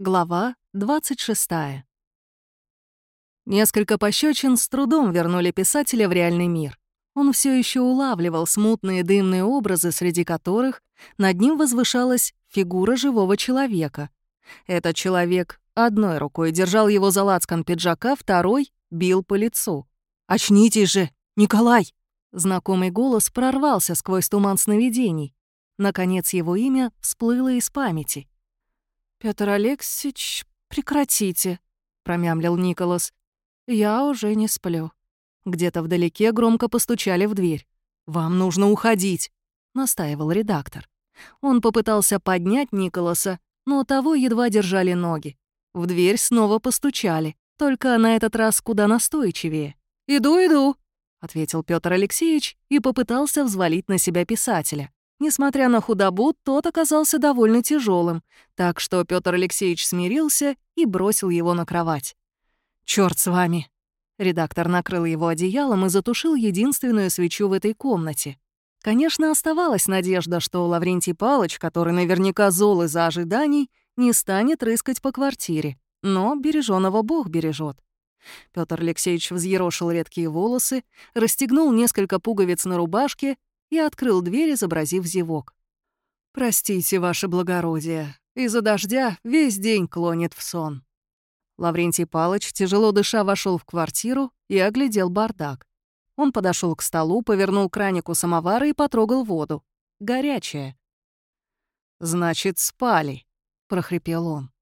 Глава 26. Несколько пощечин с трудом вернули писателя в реальный мир. Он все еще улавливал смутные дымные образы, среди которых над ним возвышалась фигура живого человека. Этот человек одной рукой держал его за лацкан пиджака, второй бил по лицу. «Очнитесь же, Николай!» Знакомый голос прорвался сквозь туман сновидений. Наконец его имя всплыло из памяти. «Пётр Алексеевич, прекратите», — промямлил Николас. «Я уже не сплю». Где-то вдалеке громко постучали в дверь. «Вам нужно уходить», — настаивал редактор. Он попытался поднять Николаса, но того едва держали ноги. В дверь снова постучали, только на этот раз куда настойчивее. «Иду, иду», — ответил Пётр Алексеевич и попытался взвалить на себя писателя. Несмотря на худобу, тот оказался довольно тяжелым, так что Петр Алексеевич смирился и бросил его на кровать. Черт с вами!» Редактор накрыл его одеялом и затушил единственную свечу в этой комнате. Конечно, оставалась надежда, что Лаврентий Палыч, который наверняка зол из-за ожиданий, не станет рыскать по квартире, но береженого Бог бережет. Петр Алексеевич взъерошил редкие волосы, расстегнул несколько пуговиц на рубашке и открыл дверь, изобразив зевок. «Простите, ваше благородие, из-за дождя весь день клонит в сон». Лаврентий Палыч, тяжело дыша, вошел в квартиру и оглядел бардак. Он подошел к столу, повернул кранику самовара и потрогал воду. Горячая. «Значит, спали», — прохрипел он.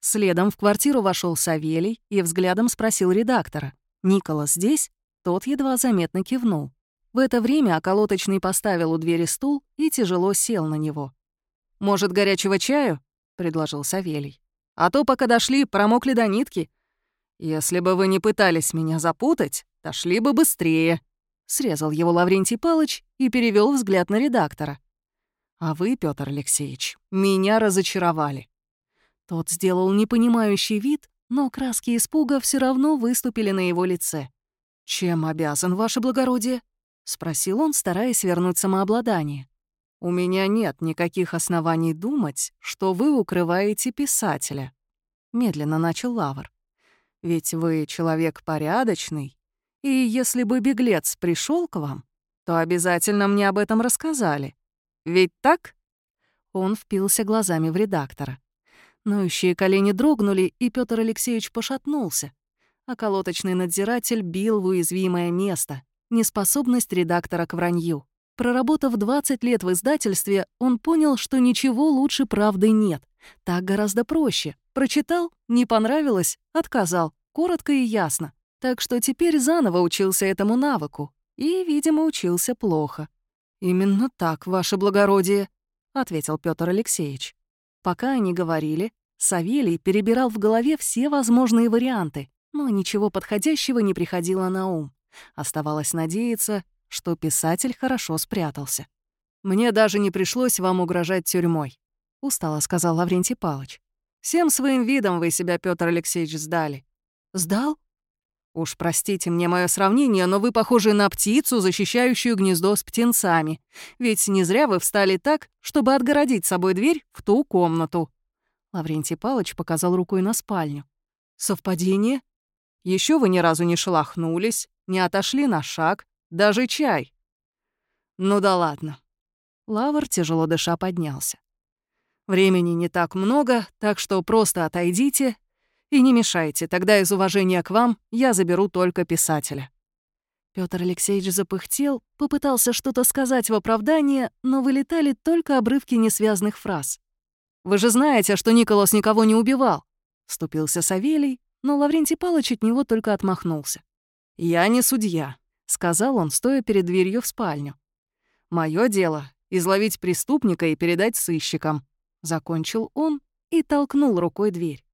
Следом в квартиру вошел Савелий и взглядом спросил редактора. «Николас здесь?» Тот едва заметно кивнул. В это время околоточный поставил у двери стул и тяжело сел на него. «Может, горячего чаю?» — предложил Савелий. «А то, пока дошли, промокли до нитки. Если бы вы не пытались меня запутать, дошли бы быстрее», — срезал его Лаврентий Палыч и перевел взгляд на редактора. «А вы, Петр Алексеевич, меня разочаровали». Тот сделал непонимающий вид, но краски испуга все равно выступили на его лице. «Чем обязан, ваше благородие?» — спросил он, стараясь вернуть самообладание. «У меня нет никаких оснований думать, что вы укрываете писателя», — медленно начал Лавр. «Ведь вы человек порядочный, и если бы беглец пришел к вам, то обязательно мне об этом рассказали. Ведь так?» Он впился глазами в редактора. Ноющие колени дрогнули, и Петр Алексеевич пошатнулся. А колоточный надзиратель бил в уязвимое место — неспособность редактора к вранью. Проработав 20 лет в издательстве, он понял, что ничего лучше правды нет. Так гораздо проще. Прочитал, не понравилось, отказал. Коротко и ясно. Так что теперь заново учился этому навыку. И, видимо, учился плохо. «Именно так, ваше благородие», — ответил Петр Алексеевич. Пока они говорили, Савелий перебирал в голове все возможные варианты, но ничего подходящего не приходило на ум. Оставалось надеяться, что писатель хорошо спрятался. «Мне даже не пришлось вам угрожать тюрьмой», — устало сказал Лаврентий Палыч. «Всем своим видом вы себя, Петр Алексеевич, сдали». «Сдал?» «Уж простите мне мое сравнение, но вы похожи на птицу, защищающую гнездо с птенцами. Ведь не зря вы встали так, чтобы отгородить собой дверь в ту комнату». Лаврентий Палыч показал рукой на спальню. «Совпадение?» Еще вы ни разу не шелохнулись, не отошли на шаг, даже чай. Ну да ладно. Лавр, тяжело дыша, поднялся. Времени не так много, так что просто отойдите и не мешайте, тогда из уважения к вам я заберу только писателя. Петр Алексеевич запыхтел, попытался что-то сказать в оправдание, но вылетали только обрывки несвязных фраз. «Вы же знаете, что Николас никого не убивал», — вступился Савелий, но Лаврентий Палыч от него только отмахнулся. «Я не судья», — сказал он, стоя перед дверью в спальню. «Моё дело — изловить преступника и передать сыщикам», — закончил он и толкнул рукой дверь.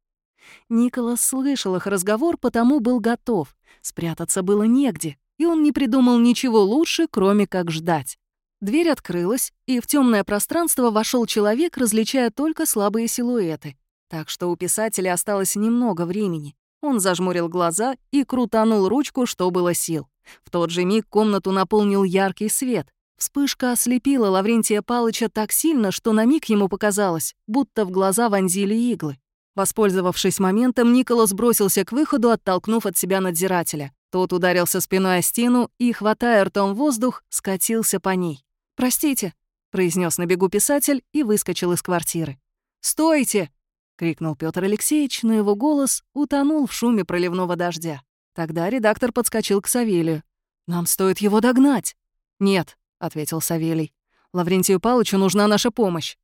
Николас слышал их разговор, потому был готов. Спрятаться было негде, и он не придумал ничего лучше, кроме как ждать. Дверь открылась, и в темное пространство вошел человек, различая только слабые силуэты. Так что у писателя осталось немного времени. Он зажмурил глаза и крутанул ручку, что было сил. В тот же миг комнату наполнил яркий свет. Вспышка ослепила Лаврентия Палыча так сильно, что на миг ему показалось, будто в глаза вонзили иглы. Воспользовавшись моментом, Николас бросился к выходу, оттолкнув от себя надзирателя. Тот ударился спиной о стену и, хватая ртом воздух, скатился по ней. «Простите», — произнес на бегу писатель и выскочил из квартиры. «Стойте!» — крикнул Петр Алексеевич, но его голос утонул в шуме проливного дождя. Тогда редактор подскочил к Савелию. «Нам стоит его догнать». «Нет», — ответил Савелий. «Лаврентию Павловичу нужна наша помощь».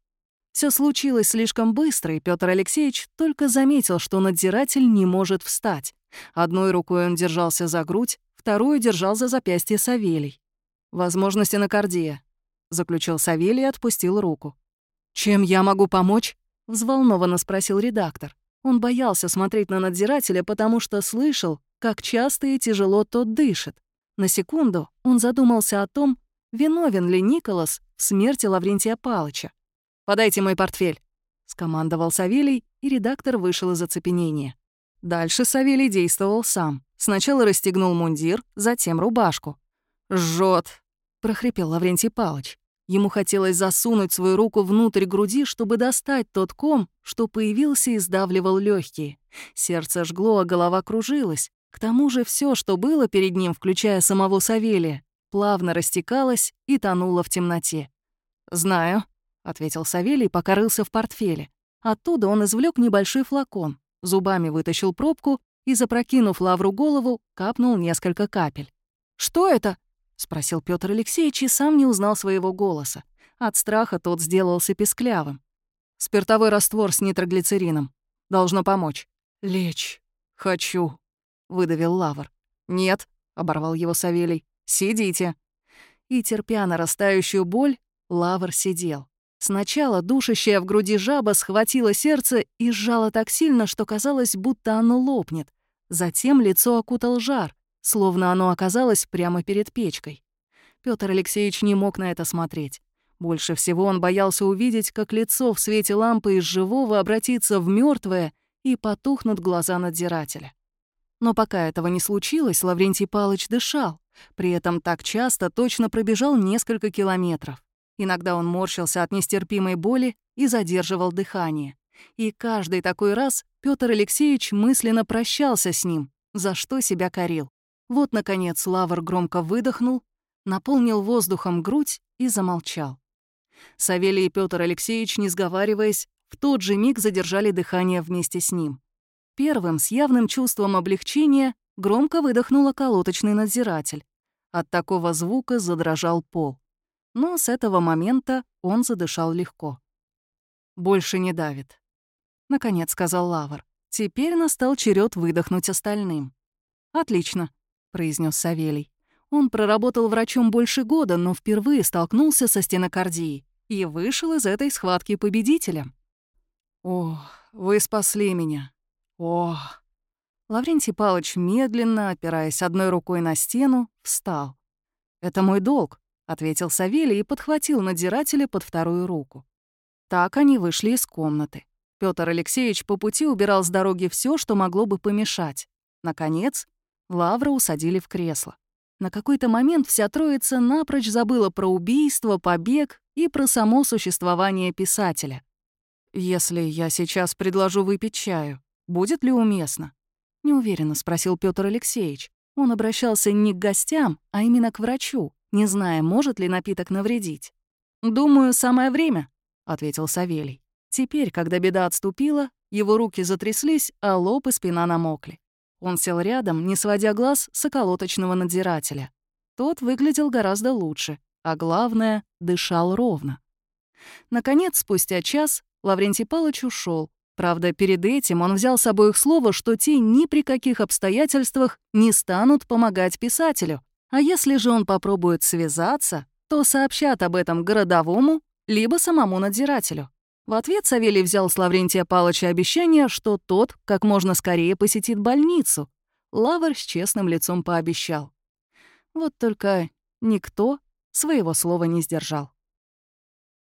Все случилось слишком быстро, и Петр Алексеевич только заметил, что надзиратель не может встать. Одной рукой он держался за грудь, вторую держал за запястье Савелий. «Возможности накардия», — заключил Савелий и отпустил руку. «Чем я могу помочь?» — взволнованно спросил редактор. Он боялся смотреть на надзирателя, потому что слышал, как часто и тяжело тот дышит. На секунду он задумался о том, виновен ли Николас в смерти Лаврентия Палыча. «Подайте мой портфель», — скомандовал Савелий, и редактор вышел из оцепенения. Дальше Савелий действовал сам. Сначала расстегнул мундир, затем рубашку. «Жжёт», — прохрипел Лаврентий Палыч. Ему хотелось засунуть свою руку внутрь груди, чтобы достать тот ком, что появился и сдавливал легкие. Сердце жгло, а голова кружилась. К тому же все, что было перед ним, включая самого Савелия, плавно растекалось и тонуло в темноте. «Знаю», — ответил Савелий, пока рылся в портфеле. Оттуда он извлек небольшой флакон, зубами вытащил пробку и, запрокинув лавру голову, капнул несколько капель. «Что это?» — спросил Петр Алексеевич и сам не узнал своего голоса. От страха тот сделался песклявым. «Спиртовой раствор с нитроглицерином. Должно помочь». «Лечь. Хочу», — выдавил Лавр. «Нет», — оборвал его Савелий. «Сидите». И, терпя нарастающую боль, Лавр сидел. Сначала душащая в груди жаба схватила сердце и сжала так сильно, что казалось, будто оно лопнет. Затем лицо окутал жар, словно оно оказалось прямо перед печкой. Петр Алексеевич не мог на это смотреть. Больше всего он боялся увидеть, как лицо в свете лампы из живого обратится в мертвое и потухнут глаза надзирателя. Но пока этого не случилось, Лаврентий Палыч дышал, при этом так часто точно пробежал несколько километров. Иногда он морщился от нестерпимой боли и задерживал дыхание. И каждый такой раз Петр Алексеевич мысленно прощался с ним, за что себя корил. Вот, наконец, Лавр громко выдохнул, наполнил воздухом грудь и замолчал. Савелий и Петр Алексеевич, не сговариваясь, в тот же миг задержали дыхание вместе с ним. Первым, с явным чувством облегчения, громко выдохнул околоточный надзиратель. От такого звука задрожал пол но с этого момента он задышал легко. «Больше не давит», — наконец сказал Лавр. Теперь настал черед выдохнуть остальным. «Отлично», — произнес Савелий. Он проработал врачом больше года, но впервые столкнулся со стенокардией и вышел из этой схватки победителем. «О, вы спасли меня! О!» Лаврентий Палыч медленно, опираясь одной рукой на стену, встал. «Это мой долг», — ответил Савелий и подхватил надзирателя под вторую руку. Так они вышли из комнаты. Петр Алексеевич по пути убирал с дороги все, что могло бы помешать. Наконец, Лавра усадили в кресло. На какой-то момент вся троица напрочь забыла про убийство, побег и про само существование писателя. «Если я сейчас предложу выпить чаю, будет ли уместно?» — неуверенно спросил Петр Алексеевич. Он обращался не к гостям, а именно к врачу не зная, может ли напиток навредить. «Думаю, самое время», — ответил Савелий. Теперь, когда беда отступила, его руки затряслись, а лоб и спина намокли. Он сел рядом, не сводя глаз с околоточного надзирателя. Тот выглядел гораздо лучше, а главное — дышал ровно. Наконец, спустя час, Лаврентий Палыч ушел. Правда, перед этим он взял с обоих слово, что те ни при каких обстоятельствах не станут помогать писателю, а если же он попробует связаться, то сообщат об этом городовому либо самому надзирателю. В ответ Савелий взял с Лаврентия Палыча обещание, что тот как можно скорее посетит больницу. Лавр с честным лицом пообещал. Вот только никто своего слова не сдержал.